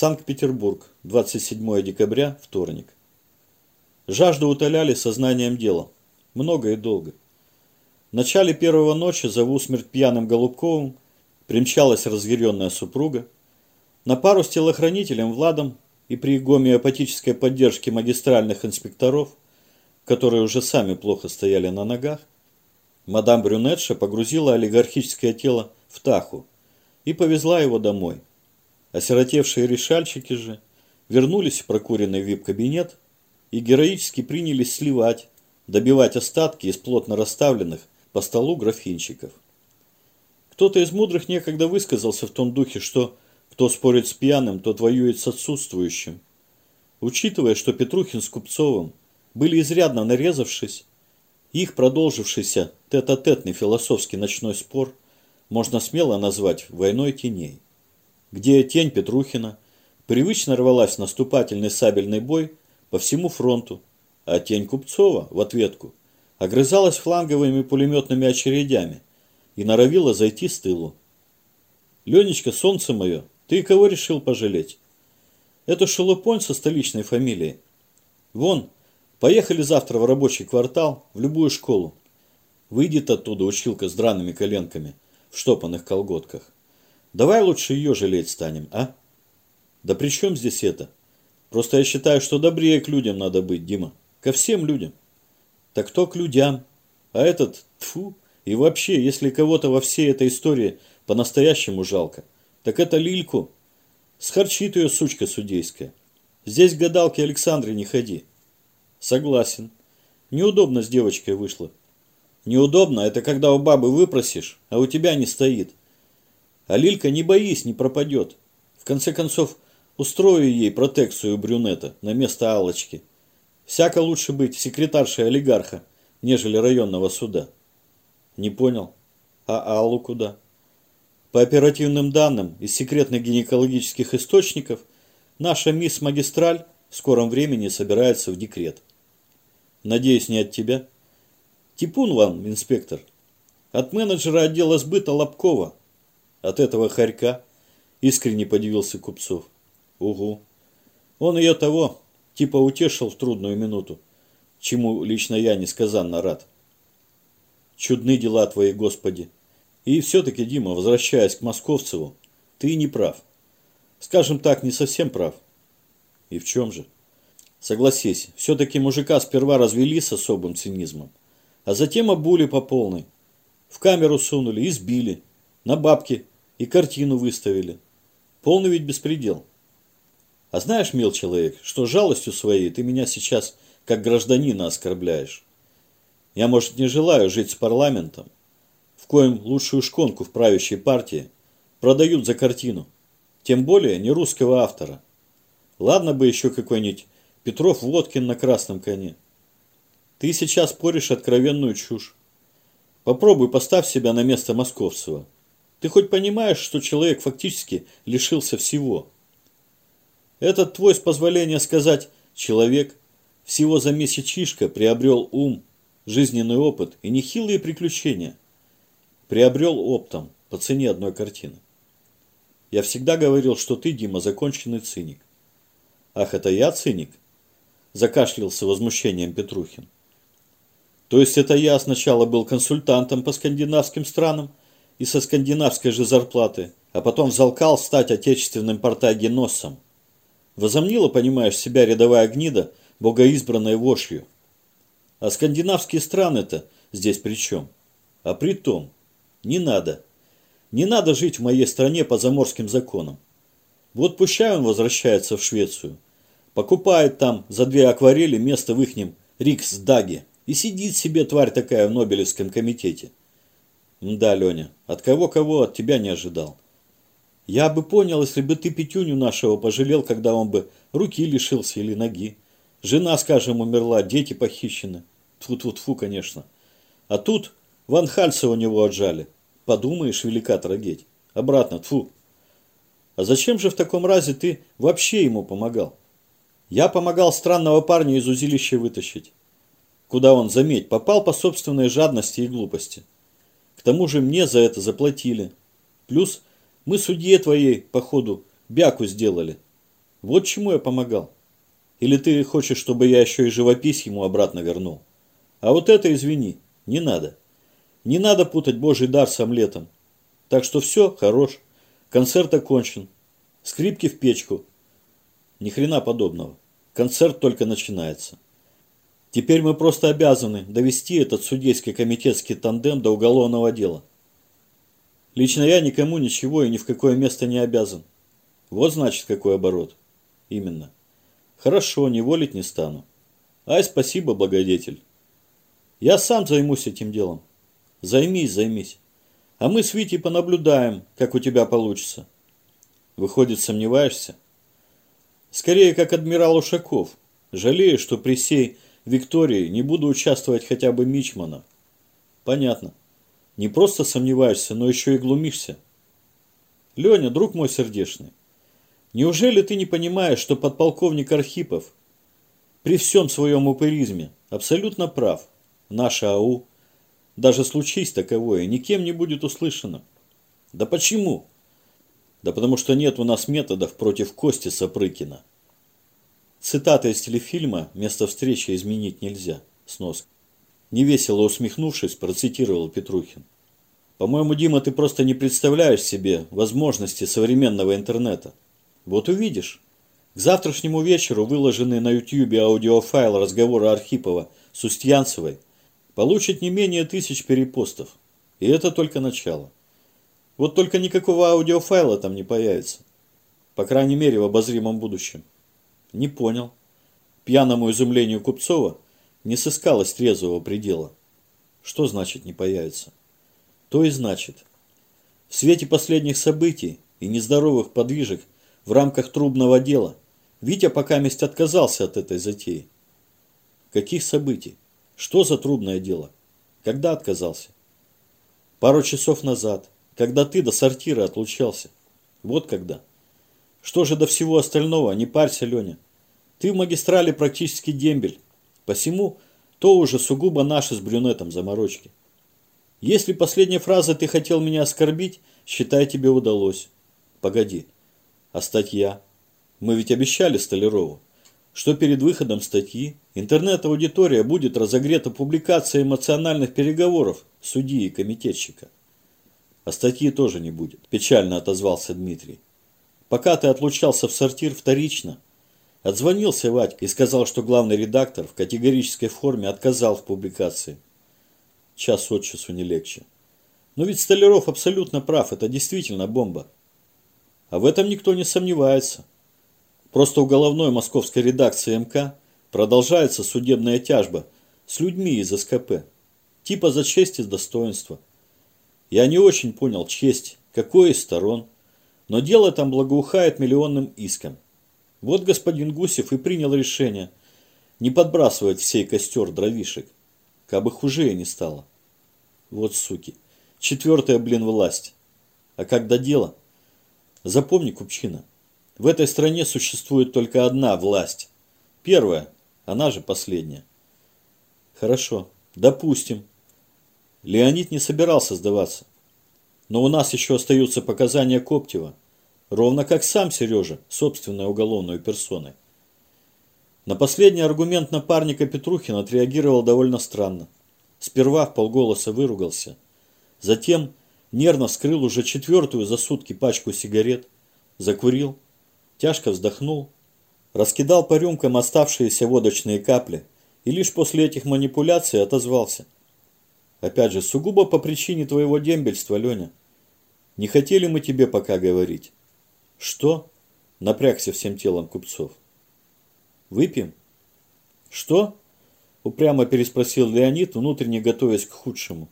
Санкт-Петербург, 27 декабря, вторник. Жажду утоляли сознанием дела. Много и долго. В начале первого ночи за усмерть пьяным Голубковым примчалась разъяренная супруга. На пару с телохранителем Владом и при гомеопатической поддержке магистральных инспекторов, которые уже сами плохо стояли на ногах, мадам Брюнетша погрузила олигархическое тело в Таху и повезла его домой. Осиротевшие решальщики же вернулись в прокуренный вип-кабинет и героически принялись сливать, добивать остатки из плотно расставленных по столу графинчиков. Кто-то из мудрых некогда высказался в том духе, что кто спорит с пьяным, тот воюет с отсутствующим. Учитывая, что Петрухин с Купцовым были изрядно нарезавшись, их продолжившийся тет-а-тетный философский ночной спор можно смело назвать войной теней где тень Петрухина привычно рвалась в наступательный сабельный бой по всему фронту, а тень Купцова в ответку огрызалась фланговыми пулеметными очередями и норовила зайти с тылу. «Ленечка, солнце мое, ты кого решил пожалеть?» «Это шелупонь со столичной фамилией. Вон, поехали завтра в рабочий квартал, в любую школу. Выйдет оттуда училка с драными коленками в штопанных колготках. Давай лучше ее жалеть станем, а? Да при чем здесь это? Просто я считаю, что добрее к людям надо быть, Дима. Ко всем людям. Так кто к людям? А этот, тфу, и вообще, если кого-то во всей этой истории по-настоящему жалко, так это Лильку. Схарчит ее сучка судейская. Здесь гадалки Александре не ходи. Согласен. Неудобно с девочкой вышло. Неудобно – это когда у бабы выпросишь, а у тебя не стоит. А Лилька, не боись, не пропадет. В конце концов, устрою ей протекцию брюнета на место Аллочки. Всяко лучше быть секретаршей олигарха, нежели районного суда. Не понял. А Аллу куда? По оперативным данным из секретных гинекологических источников, наша мисс Магистраль в скором времени собирается в декрет. Надеюсь, не от тебя? Типун вам, инспектор. От менеджера отдела сбыта Лобкова, от этого хорька искренне подивился Купцов. Угу. Он ее того, типа утешил в трудную минуту, чему лично я несказанно рад. Чудны дела твои, Господи. И все-таки, Дима, возвращаясь к Московцеву, ты не прав. Скажем так, не совсем прав. И в чем же? Согласись, все-таки мужика сперва развели с особым цинизмом, а затем обули по полной. В камеру сунули и сбили. На бабки и картину выставили. Полный ведь беспредел. А знаешь, мил человек, что жалостью своей ты меня сейчас как гражданина оскорбляешь. Я, может, не желаю жить с парламентом, в коем лучшую шконку в правящей партии продают за картину, тем более не русского автора. Ладно бы еще какой-нибудь Петров Водкин на красном коне. Ты сейчас поришь откровенную чушь. Попробуй поставь себя на место Московцева. Ты хоть понимаешь, что человек фактически лишился всего? Этот твой, с позволения сказать, человек всего за месячишко приобрел ум, жизненный опыт и нехилые приключения. Приобрел оптом по цене одной картины. Я всегда говорил, что ты, Дима, законченный циник. Ах, это я циник? Закашлялся возмущением Петрухин. То есть это я сначала был консультантом по скандинавским странам, и со скандинавской же зарплаты, а потом залкал стать отечественным портагеносом. Возомнила, понимаешь, себя рядовая гнида, богоизбранной вошью. А скандинавские страны-то здесь при чем? А при том, не надо. Не надо жить в моей стране по заморским законам. Вот пущай он возвращается в Швецию, покупает там за две акварели место в ихнем Риксдаге и сидит себе тварь такая в Нобелевском комитете. Да, Леня, от кого-кого, от тебя не ожидал. Я бы понял, если бы ты Петюню нашего пожалел, когда он бы руки лишился или ноги. Жена, скажем, умерла, дети похищены. Тфу-тфу-тфу, конечно. А тут Ван Хальса у него отжали. Подумаешь, велика трагедия. Обратно, тфу. А зачем же в таком разе ты вообще ему помогал? Я помогал странного парня из узилища вытащить. Куда он, заметь, попал по собственной жадности и глупости. К тому же мне за это заплатили. Плюс мы судье твоей, походу, бяку сделали. Вот чему я помогал. Или ты хочешь, чтобы я еще и живопись ему обратно вернул? А вот это, извини, не надо. Не надо путать божий дар с омлетом. Так что все, хорош. Концерт окончен. Скрипки в печку. Ни хрена подобного. Концерт только начинается. Теперь мы просто обязаны довести этот судейский комитетский тандем до уголовного дела. Лично я никому ничего и ни в какое место не обязан. Вот значит какой оборот. Именно. Хорошо, не волить не стану. Ай, спасибо, благодетель. Я сам займусь этим делом. Займись, займись. А мы с Витей понаблюдаем, как у тебя получится. Выходит, сомневаешься? Скорее, как адмирал Ушаков. Жалею, что при сей Виктории не буду участвовать хотя бы Мичмана. Понятно. Не просто сомневаешься, но еще и глумишься. Леня, друг мой сердечный, неужели ты не понимаешь, что подполковник Архипов при всем своем упыризме абсолютно прав? Наша АУ, даже случись таковое, никем не будет услышано. Да почему? Да потому что нет у нас методов против Кости Сапрыкина. Цитата из телефильма «Место встречи изменить нельзя». Снос. Невесело усмехнувшись, процитировал Петрухин. По-моему, Дима, ты просто не представляешь себе возможности современного интернета. Вот увидишь. К завтрашнему вечеру выложенный на YouTube аудиофайл разговора Архипова с Устьянцевой – получит не менее тысяч перепостов. И это только начало. Вот только никакого аудиофайла там не появится. По крайней мере, в обозримом будущем. Не понял. Пьяному изумлению Купцова не сыскалось трезвого предела. Что значит не появится? То и значит. В свете последних событий и нездоровых подвижек в рамках трубного дела Витя пока месть отказался от этой затеи. Каких событий? Что за трудное дело? Когда отказался? Пару часов назад, когда ты до сортира отлучался. Вот когда. Что же до всего остального, не парься, Леня. Ты в магистрале практически дембель. Посему то уже сугубо наши с брюнетом заморочки. Если последней фразой ты хотел меня оскорбить, считай, тебе удалось. Погоди. А статья? Мы ведь обещали Столярову что перед выходом статьи интернет-аудитория будет разогрета публикацией эмоциональных переговоров судьи и комитетчика. А статьи тоже не будет, печально отозвался Дмитрий. Пока ты отлучался в сортир вторично, отзвонился Вадька и сказал, что главный редактор в категорической форме отказал в публикации. Час от часу не легче. Но ведь Столяров абсолютно прав, это действительно бомба. А в этом никто не сомневается. Просто у головной московской редакции МК продолжается судебная тяжба с людьми из СКП. Типа за честь и достоинство. Я не очень понял честь, какой из сторон, но дело там благоухает миллионным иском. Вот господин Гусев и принял решение не подбрасывать всей костер дровишек, кабы хуже не стало. Вот суки. Четвертая, блин, власть. А когда дело? Запомни, Купчина, в этой стране существует только одна власть. Первая, она же последняя. Хорошо, допустим. Леонид не собирался сдаваться. Но у нас еще остаются показания Коптева, ровно как сам Сережа, собственной уголовной персоной. На последний аргумент напарника Петрухин отреагировал довольно странно. Сперва в полголоса выругался, затем нервно вскрыл уже четвертую за сутки пачку сигарет, закурил тяжко вздохнул, раскидал по рюмкам оставшиеся водочные капли и лишь после этих манипуляций отозвался. Опять же, сугубо по причине твоего дембельства, Леня. Не хотели мы тебе пока говорить. Что? Напрягся всем телом купцов. Выпьем? Что? Упрямо переспросил Леонид, внутренне готовясь к худшему.